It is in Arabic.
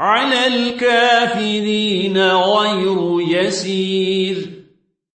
على الكافرين غير يسير.